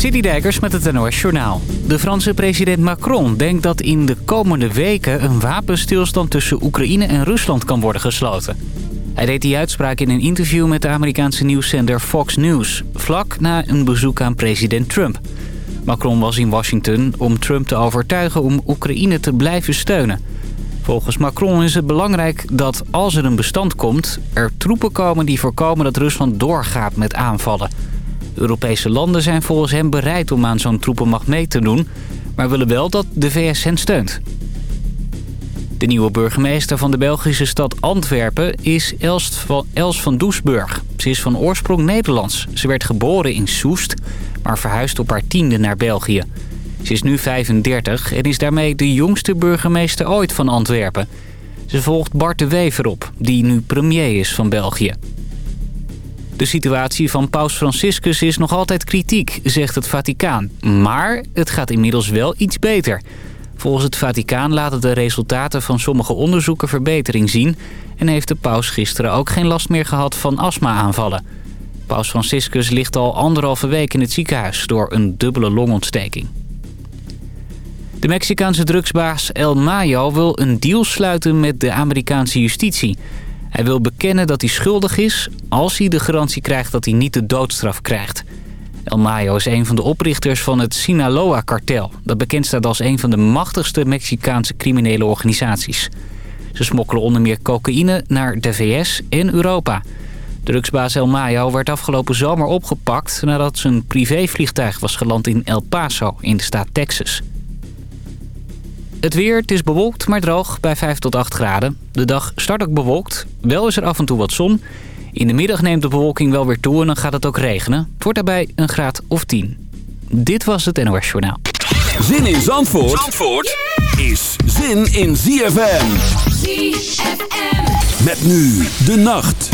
Citydijkers met het NOS Journaal. De Franse president Macron denkt dat in de komende weken... een wapenstilstand tussen Oekraïne en Rusland kan worden gesloten. Hij deed die uitspraak in een interview met de Amerikaanse nieuwszender Fox News... vlak na een bezoek aan president Trump. Macron was in Washington om Trump te overtuigen om Oekraïne te blijven steunen. Volgens Macron is het belangrijk dat als er een bestand komt... er troepen komen die voorkomen dat Rusland doorgaat met aanvallen... Europese landen zijn volgens hem bereid om aan zo'n troepenmacht mee te doen... maar willen wel dat de VS hen steunt. De nieuwe burgemeester van de Belgische stad Antwerpen is van, Els van Doesburg. Ze is van oorsprong Nederlands. Ze werd geboren in Soest, maar verhuisd op haar tiende naar België. Ze is nu 35 en is daarmee de jongste burgemeester ooit van Antwerpen. Ze volgt Bart de Wever op, die nu premier is van België. De situatie van paus Franciscus is nog altijd kritiek, zegt het Vaticaan. Maar het gaat inmiddels wel iets beter. Volgens het Vaticaan laten de resultaten van sommige onderzoeken verbetering zien... en heeft de paus gisteren ook geen last meer gehad van astma-aanvallen. Paus Franciscus ligt al anderhalve week in het ziekenhuis door een dubbele longontsteking. De Mexicaanse drugsbaas El Mayo wil een deal sluiten met de Amerikaanse justitie... Hij wil bekennen dat hij schuldig is als hij de garantie krijgt dat hij niet de doodstraf krijgt. El Mayo is een van de oprichters van het Sinaloa-kartel... dat bekend staat als een van de machtigste Mexicaanse criminele organisaties. Ze smokkelen onder meer cocaïne naar de VS en Europa. Drugsbaas El Mayo werd afgelopen zomer opgepakt... nadat zijn privévliegtuig was geland in El Paso in de staat Texas. Het weer, het is bewolkt, maar droog bij 5 tot 8 graden. De dag start ook bewolkt. Wel is er af en toe wat zon. In de middag neemt de bewolking wel weer toe en dan gaat het ook regenen. Het wordt daarbij een graad of 10. Dit was het NOS Journaal. Zin in Zandvoort, Zandvoort is zin in ZFM. ZFM. Met nu de nacht.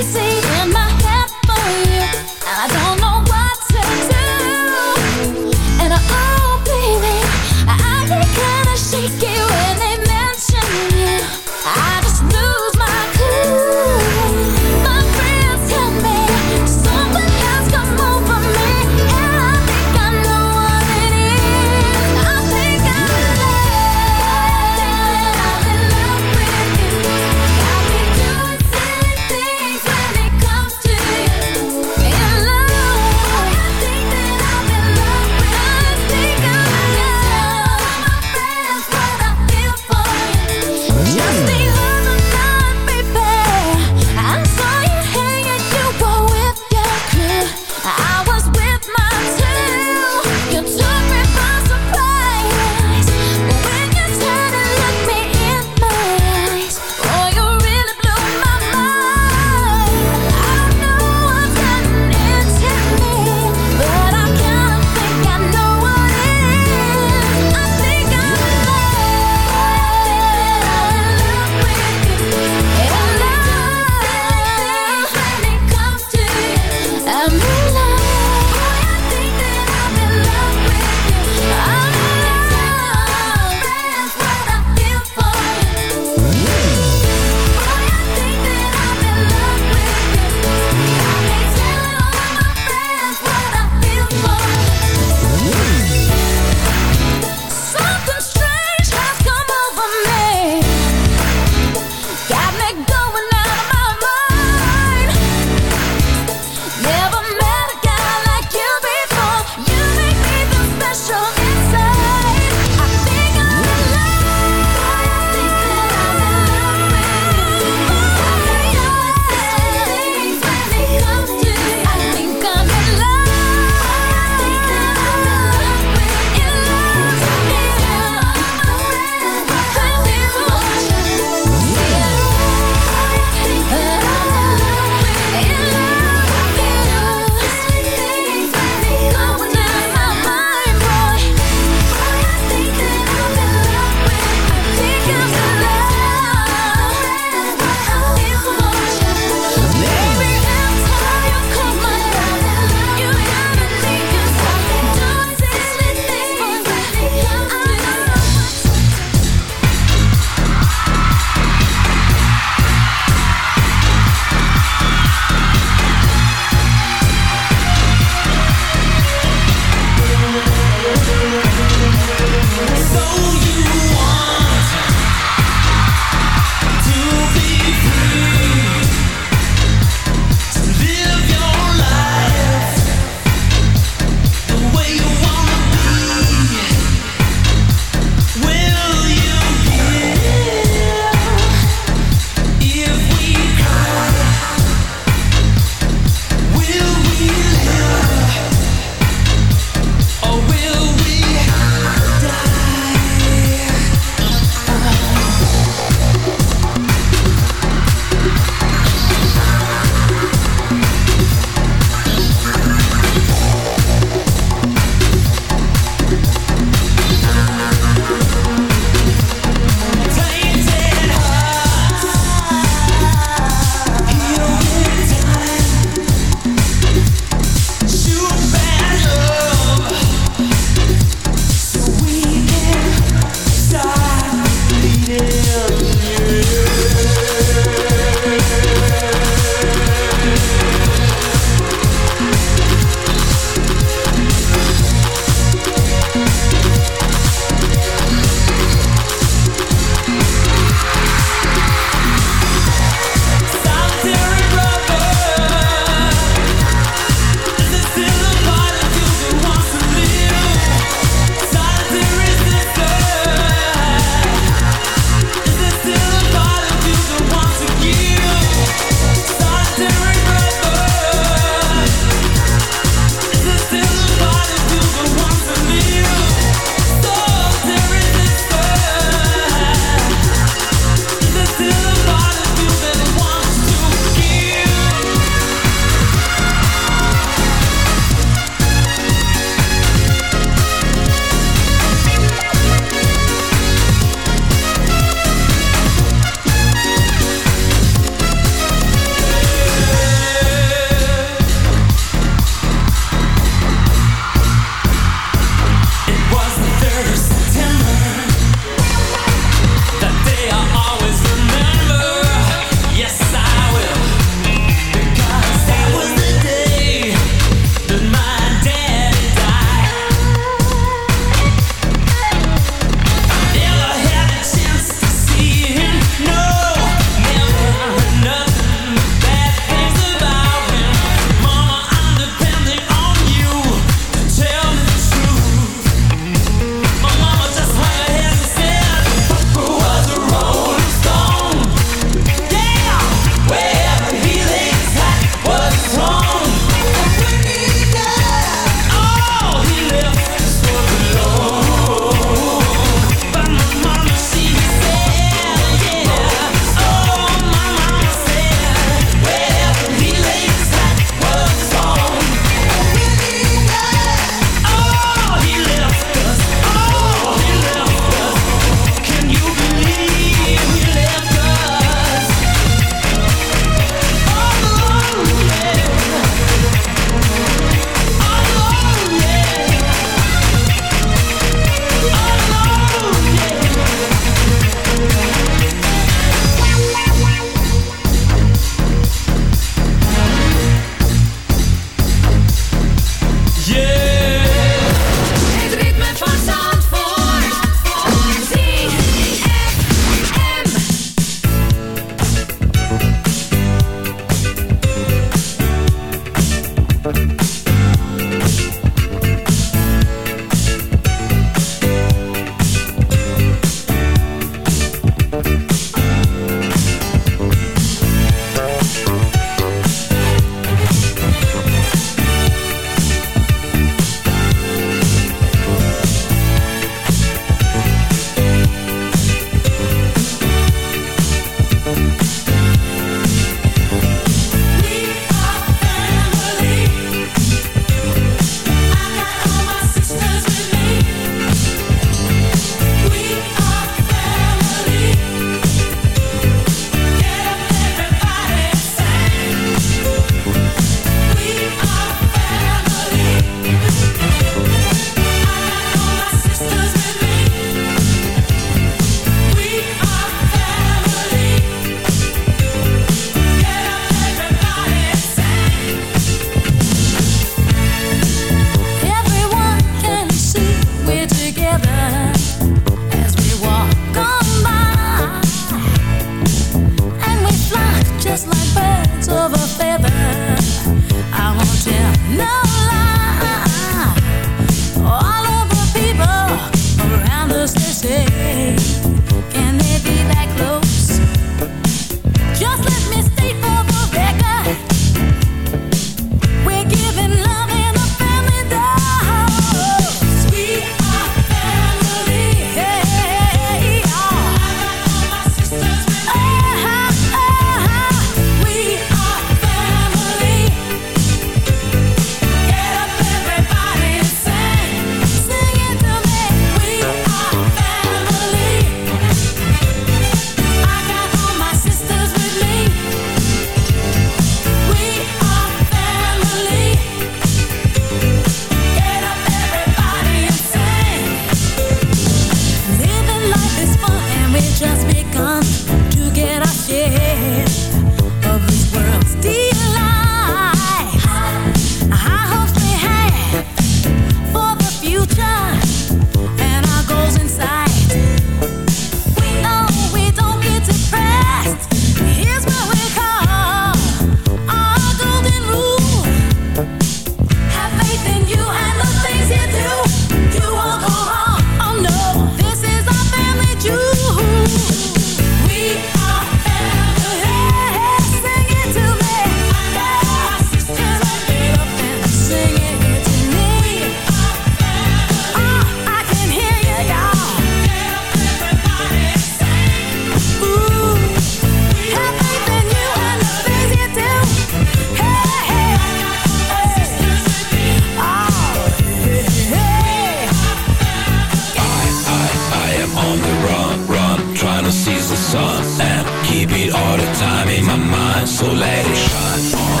sunset Keep it all the time in my mind So let it shine. On,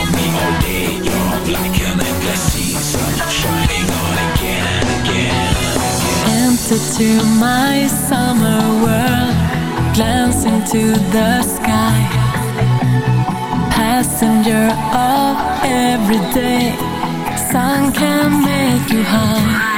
on me all day You're like an endless season Shining on again and again. Enter to my summer world Glance into the sky. Passenger of every day Sun can make you high.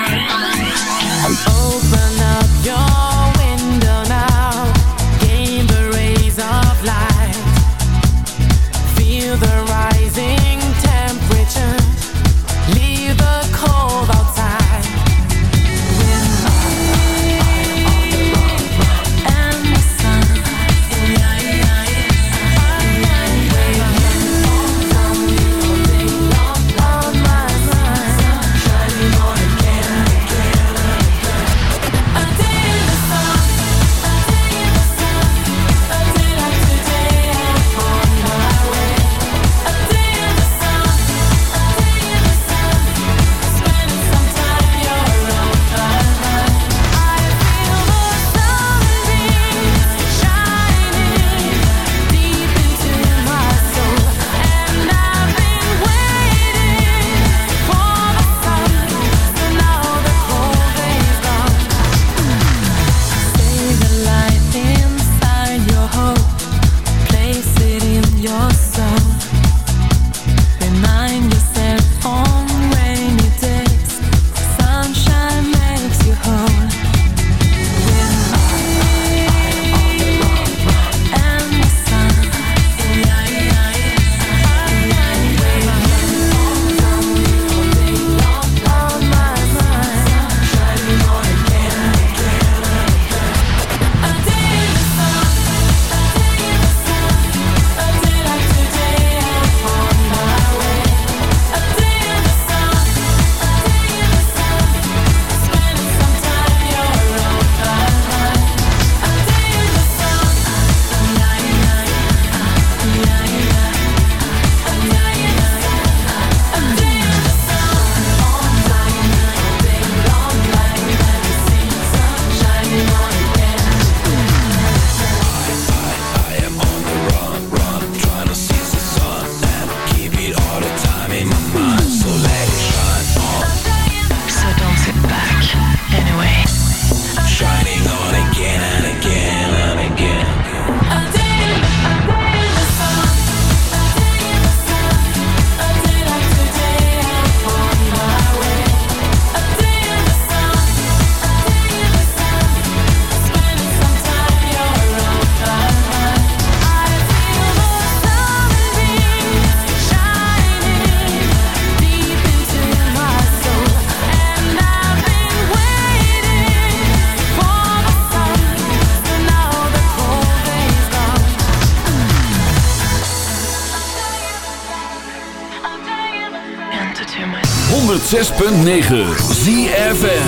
106.9 ZFN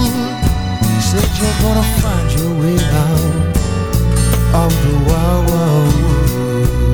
Said you're gonna find your way out of the wild, wild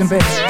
I'm dancing,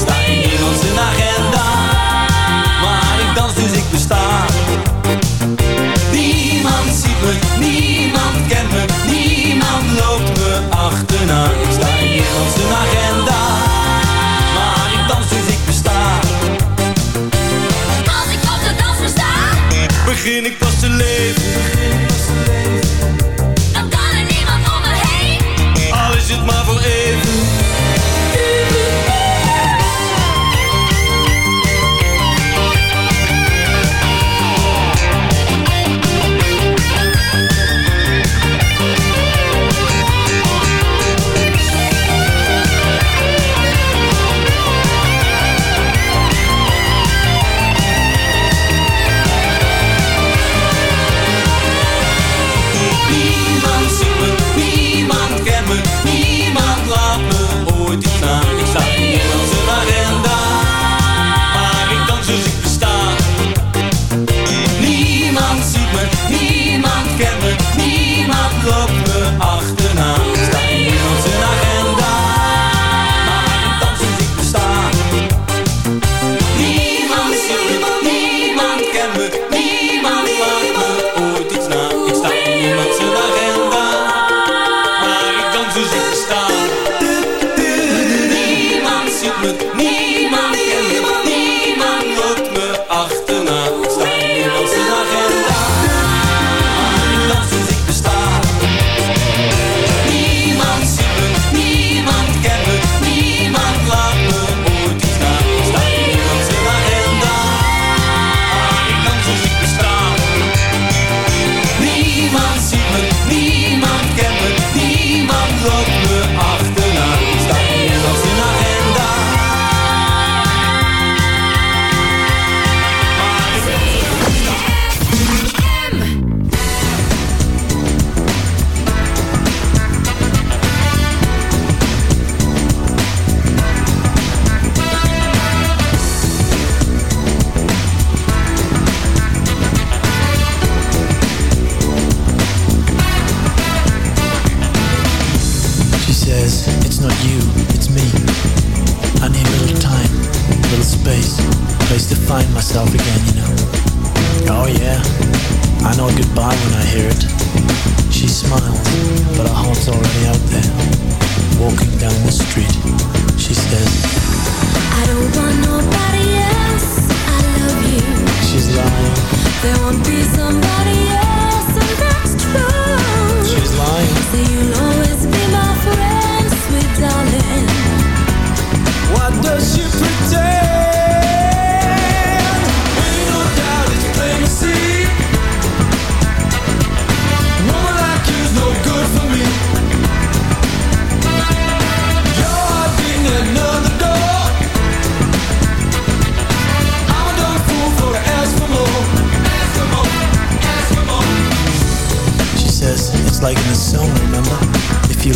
begin ik